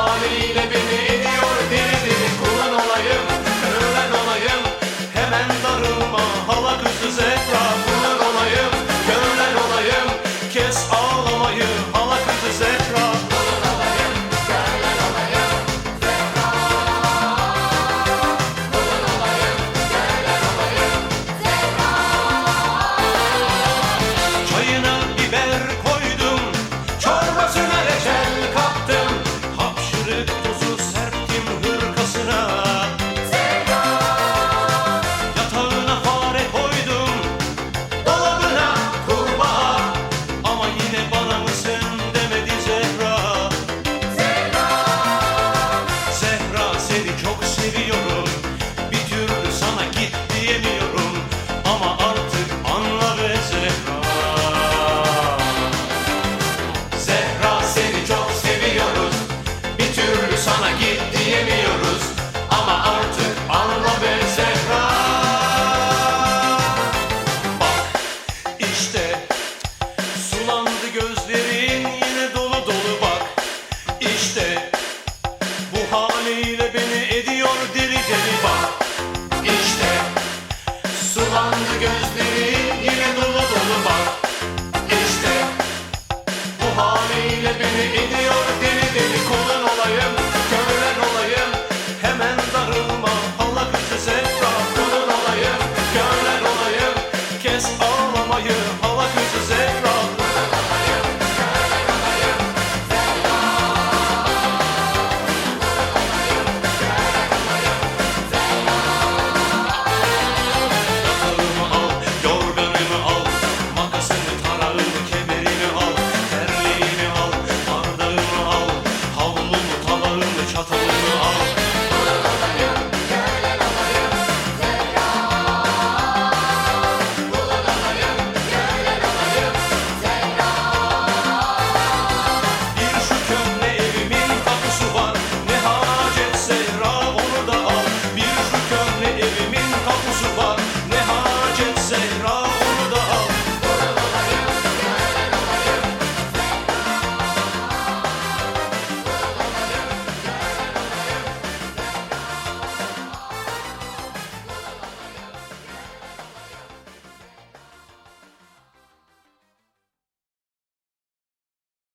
Haliyle bir